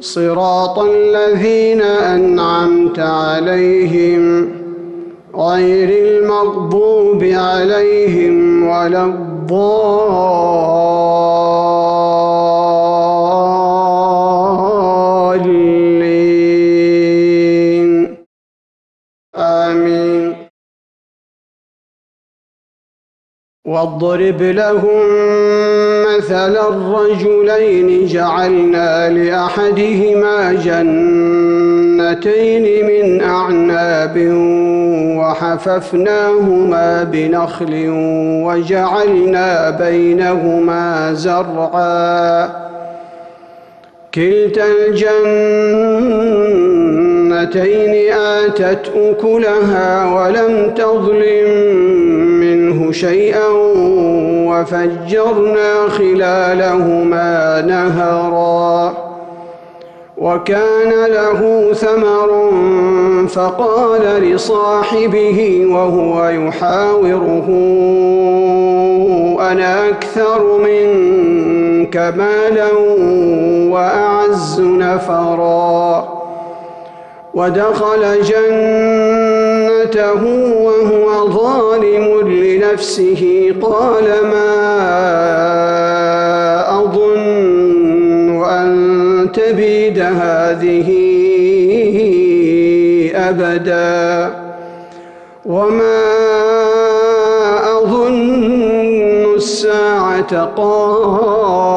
صراط الذين أنعمت عليهم غير المغضوب عليهم ولا الضالين. آمين. واضرب لهم مثل الرجلين جعلنا لأحدهما جنتين من أعناب وحففناهما بنخل وجعلنا بينهما زرعا. كلتا الجنتين آتت أكلها ولم تظلم منه شيئا وفجرنا خلالهما نهرا. وكان له ثمر فقال لصاحبه وهو يحاوره أنا أكثر منك مالا وأعز نفرا. ودخل جنته وهو ظالم لنفسه قال ما أظن أن تبيد هذه أبدا وما أظن الساعة قائمة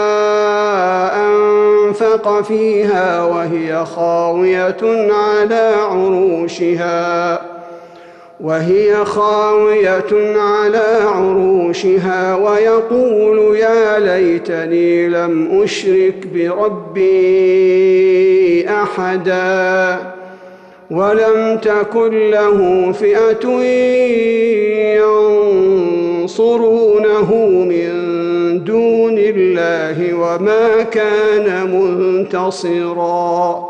أنفق فيها وهي خاوية على عروشها وهي خاوية على عروشها ويقول يا ليتني لم أشرك بربي أحدا ولم تكن له فئة ينصرونه من دون الله وما كان منتصرا.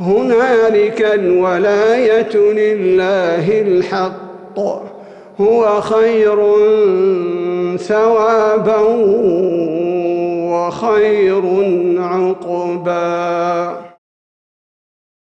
هنالك الولاية لله الحق. هو خير ثوابا وخير عقبا.